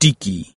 Dicky.